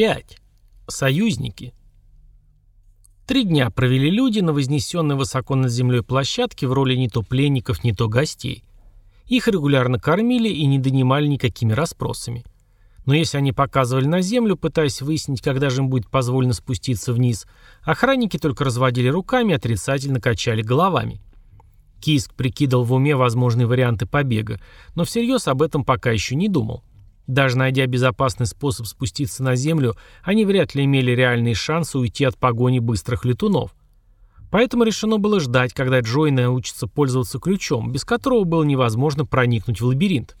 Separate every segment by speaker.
Speaker 1: 5. Союзники. Три дня провели люди на вознесенной высоко над землей площадке в роли не то пленников, не то гостей. Их регулярно кормили и не донимали никакими расспросами. Но если они показывали на землю, пытаясь выяснить, когда же им будет позволено спуститься вниз, охранники только разводили руками и отрицательно качали головами. Киск прикидывал в уме возможные варианты побега, но всерьез об этом пока еще не думал. Даже найдя безопасный способ спуститься на землю, они вряд ли имели реальные шансы уйти от погони быстрых летунов. Поэтому решено было ждать, когда Джой научится пользоваться ключом, без которого было невозможно проникнуть в лабиринт.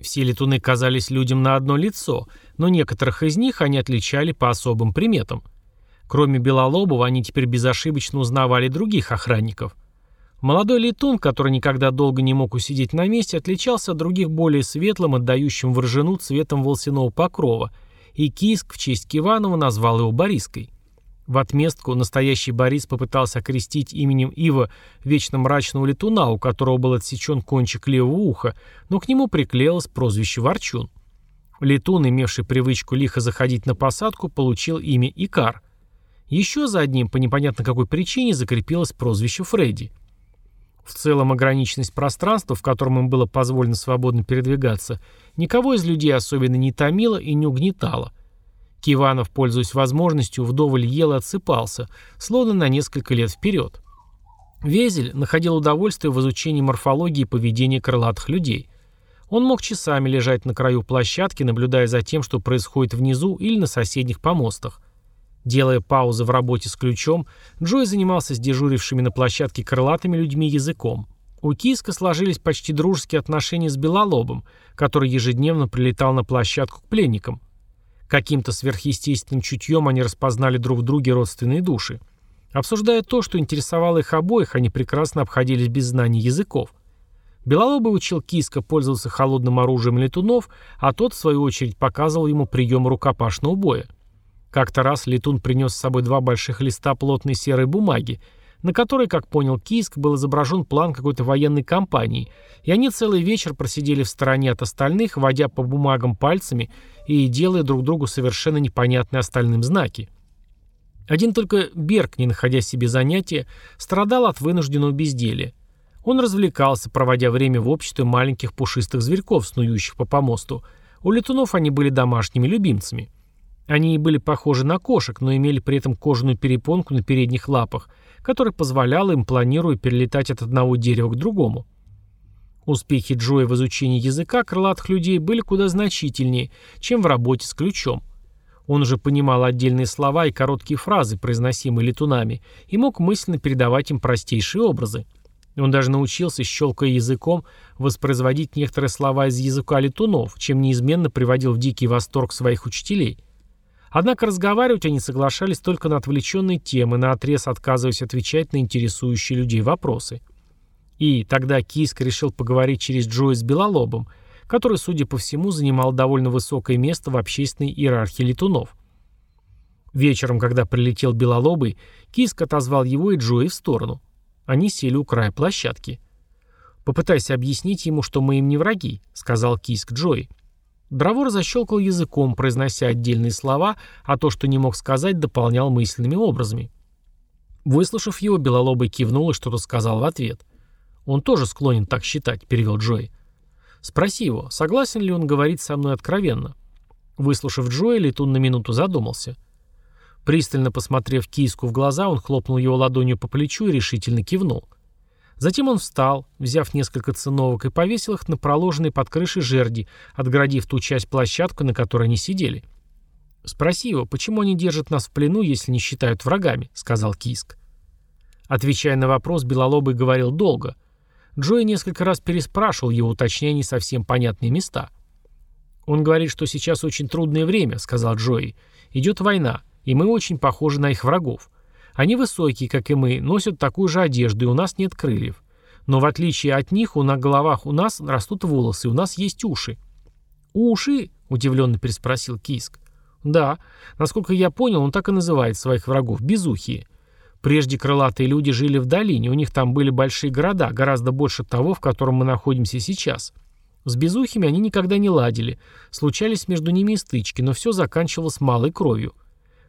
Speaker 1: Все летуны казались людям на одно лицо, но некоторых из них они отличали по особым приметам. Кроме Белолобова, они теперь безошибочно узнавали других охранников. Молодой летун, который никогда долго не мог усидеть на месте, отличался от других более светлым, отдающим воржину цветом волосяного покрова, и Киск в честь Киванова назвал его Бориской. В отместку настоящий Борис попытался окрестить именем Ива вечно мрачного летуна, у которого был отсечен кончик левого уха, но к нему приклеилось прозвище Ворчун. Летун, имевший привычку лихо заходить на посадку, получил имя Икар. Еще за одним, по непонятно какой причине, закрепилось прозвище Фредди. В целом ограниченность пространства, в котором им было позволено свободно передвигаться, никого из людей особенно не томила и не угнетала. Киванов, пользуясь возможностью, вдоволь ел и отсыпался, словно на несколько лет вперед. Везель находил удовольствие в изучении морфологии и поведения крылатых людей. Он мог часами лежать на краю площадки, наблюдая за тем, что происходит внизу или на соседних помостах. Делая паузы в работе с ключом, Джой занимался с дежурившими на площадке крылатыми людьми языком. У Киска сложились почти дружеские отношения с Белолобом, который ежедневно прилетал на площадку к пленникам. Каким-то сверхъестественным чутьем они распознали друг в друге родственные души. Обсуждая то, что интересовало их обоих, они прекрасно обходились без знаний языков. Белолобый учил Киска пользоваться холодным оружием летунов, а тот, в свою очередь, показывал ему прием рукопашного боя. Как-то раз летун принес с собой два больших листа плотной серой бумаги, на которой, как понял Киск, был изображен план какой-то военной кампании, и они целый вечер просидели в стороне от остальных, водя по бумагам пальцами и делая друг другу совершенно непонятные остальным знаки. Один только Берг, не находя себе занятия, страдал от вынужденного безделия. Он развлекался, проводя время в обществе маленьких пушистых зверьков, снующих по помосту. У летунов они были домашними любимцами. Они и были похожи на кошек, но имели при этом кожаную перепонку на передних лапах, которая позволяла им, планируя, перелетать от одного дерева к другому. Успехи Джоя в изучении языка крылатых людей были куда значительнее, чем в работе с ключом. Он уже понимал отдельные слова и короткие фразы, произносимые летунами, и мог мысленно передавать им простейшие образы. Он даже научился, щелкая языком, воспроизводить некоторые слова из языка летунов, чем неизменно приводил в дикий восторг своих учителей – Однако разговаривать они соглашались только на отвлеченные темы, на отрез отказываясь отвечать на интересующие людей вопросы. И тогда Киск решил поговорить через Джоя с Белолобом, который, судя по всему, занимал довольно высокое место в общественной иерархии летунов. Вечером, когда прилетел Белолобый, Киск отозвал его и Джои в сторону. Они сели у края площадки. «Попытайся объяснить ему, что мы им не враги», — сказал Киск Джои. Дровор защелкал языком, произнося отдельные слова, а то, что не мог сказать, дополнял мысленными образами. Выслушав его, Белолобый кивнул и что-то сказал в ответ. «Он тоже склонен так считать», — перевел Джой. «Спроси его, согласен ли он говорить со мной откровенно?» Выслушав Джоя, Летун на минуту задумался. Пристально посмотрев Киску в глаза, он хлопнул его ладонью по плечу и решительно кивнул. — Затем он встал, взяв несколько циновок и повесил их на проложенные под крышей жерди, отгородив ту часть площадки, на которой они сидели. «Спроси его, почему они держат нас в плену, если не считают врагами?» — сказал Киск. Отвечая на вопрос, Белолобый говорил долго. Джой несколько раз переспрашивал его, уточняя не совсем понятные места. «Он говорит, что сейчас очень трудное время», — сказал Джои. «Идет война, и мы очень похожи на их врагов. Они высокие, как и мы, носят такую же одежду, и у нас нет крыльев. Но в отличие от них, у на головах у нас растут волосы, у нас есть уши». «Уши?» – удивленно переспросил Киск. «Да. Насколько я понял, он так и называет своих врагов – безухие. Прежде крылатые люди жили в долине, у них там были большие города, гораздо больше того, в котором мы находимся сейчас. С безухими они никогда не ладили, случались между ними и стычки, но все заканчивалось малой кровью.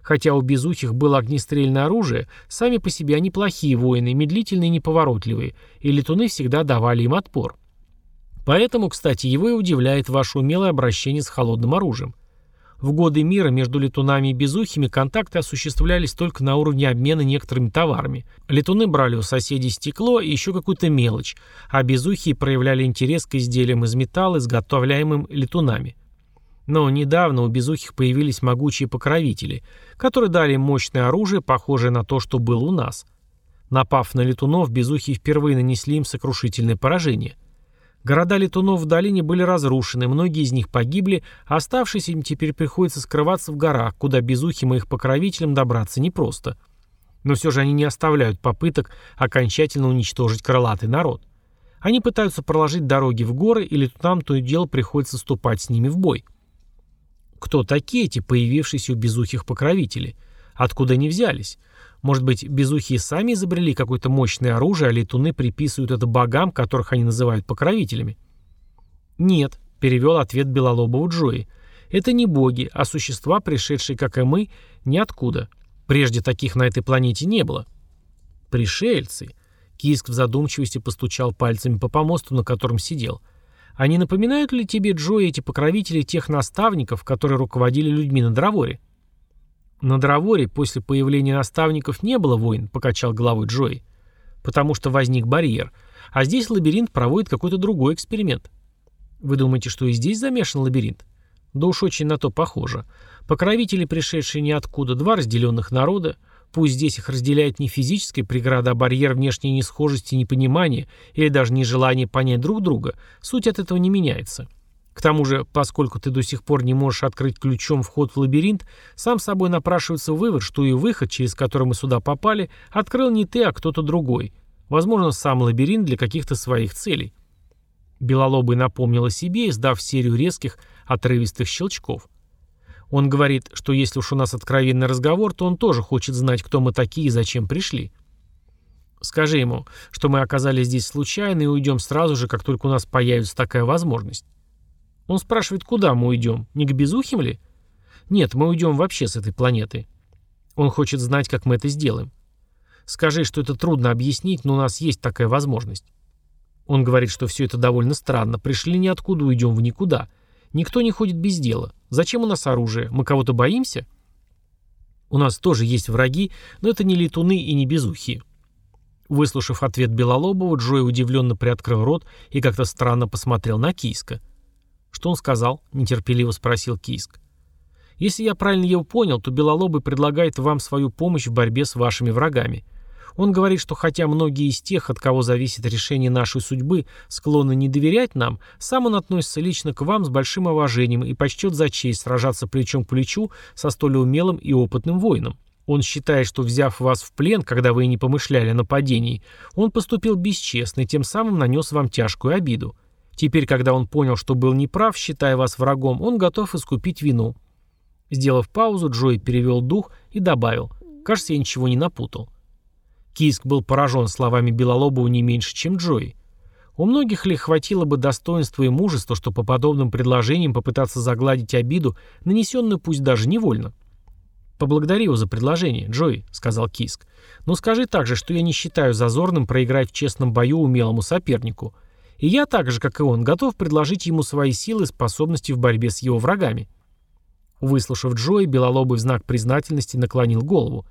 Speaker 1: Хотя у безухих было огнестрельное оружие, сами по себе они плохие воины, медлительные и неповоротливые, и летуны всегда давали им отпор. Поэтому, кстати, его и удивляет ваше умелое обращение с холодным оружием. В годы мира между летунами и безухими контакты осуществлялись только на уровне обмена некоторыми товарами. Летуны брали у соседей стекло и еще какую-то мелочь, а безухие проявляли интерес к изделиям из металла, изготовляемым летунами. Но недавно у безухих появились могучие покровители, которые дали им мощное оружие, похожее на то, что было у нас. Напав на летунов, безухие впервые нанесли им сокрушительное поражение. Города летунов в долине были разрушены, многие из них погибли, а оставшиеся им теперь приходится скрываться в горах, куда безухим и их покровителям добраться непросто. Но все же они не оставляют попыток окончательно уничтожить крылатый народ. Они пытаются проложить дороги в горы, и летунам то и дело приходится ступать с ними в бой. Кто такие эти появившиеся у безухих покровители? Откуда они взялись? Может быть, безухие сами изобрели какое-то мощное оружие, а летуны приписывают это богам, которых они называют покровителями? Нет, перевел ответ Белолобову Джои. Это не боги, а существа, пришедшие, как и мы, ниоткуда. Прежде таких на этой планете не было. Пришельцы. Киск в задумчивости постучал пальцами по помосту, на котором сидел. А не напоминают ли тебе, Джои, эти покровители тех наставников, которые руководили людьми на Дроворе? «На Дроворе после появления наставников не было войн», — покачал головой Джои. «Потому что возник барьер. А здесь лабиринт проводит какой-то другой эксперимент». «Вы думаете, что и здесь замешан лабиринт?» «Да уж очень на то похоже. Покровители, пришедшие ниоткуда, два разделенных народа, Пусть здесь их разделяет не физическая преграда, а барьер внешней несхожести непонимания, или даже нежелание понять друг друга, суть от этого не меняется. К тому же, поскольку ты до сих пор не можешь открыть ключом вход в лабиринт, сам собой напрашивается вывод, что и выход, через который мы сюда попали, открыл не ты, а кто-то другой. Возможно, сам лабиринт для каких-то своих целей. Белолобый напомнил о себе, издав серию резких, отрывистых щелчков. Он говорит, что если уж у нас откровенный разговор, то он тоже хочет знать, кто мы такие и зачем пришли. Скажи ему, что мы оказались здесь случайно и уйдем сразу же, как только у нас появится такая возможность. Он спрашивает, куда мы уйдем? Не к Безухим ли? Нет, мы уйдем вообще с этой планеты. Он хочет знать, как мы это сделаем. Скажи, что это трудно объяснить, но у нас есть такая возможность. Он говорит, что все это довольно странно. Пришли ниоткуда, уйдем в никуда. Никто не ходит без дела. Зачем у нас оружие? Мы кого-то боимся? У нас тоже есть враги, но это не летуны и не безухие. Выслушав ответ Белолобова, Джой удивленно приоткрыл рот и как-то странно посмотрел на Кийска. — «Что он сказал?» — нетерпеливо спросил Кийск. «Если я правильно его понял, то Белолобый предлагает вам свою помощь в борьбе с вашими врагами. Он говорит, что хотя многие из тех, от кого зависит решение нашей судьбы, склонны не доверять нам, сам он относится лично к вам с большим уважением и почтет за честь сражаться плечом к плечу со столь умелым и опытным воином. Он считает, что взяв вас в плен, когда вы и не помышляли о нападении, он поступил бесчестно и тем самым нанес вам тяжкую обиду. Теперь, когда он понял, что был неправ, считая вас врагом, он готов искупить вину. Сделав паузу, Джой перевел дух и добавил. Кажется, я ничего не напутал. Киск был поражен словами Белолобова не меньше, чем Джой. У многих ли хватило бы достоинства и мужества, что по подобным предложениям попытаться загладить обиду, нанесенную пусть даже невольно? «Поблагодари его за предложение, Джой», — сказал Киск. «Но скажи также, что я не считаю зазорным проиграть в честном бою умелому сопернику. И я так же, как и он, готов предложить ему свои силы и способности в борьбе с его врагами. Выслушав Джои, Белолобый в знак признательности наклонил голову.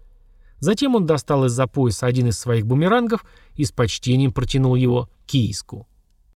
Speaker 1: Затем он достал из-за пояса один из своих бумерангов и с почтением протянул его кийску.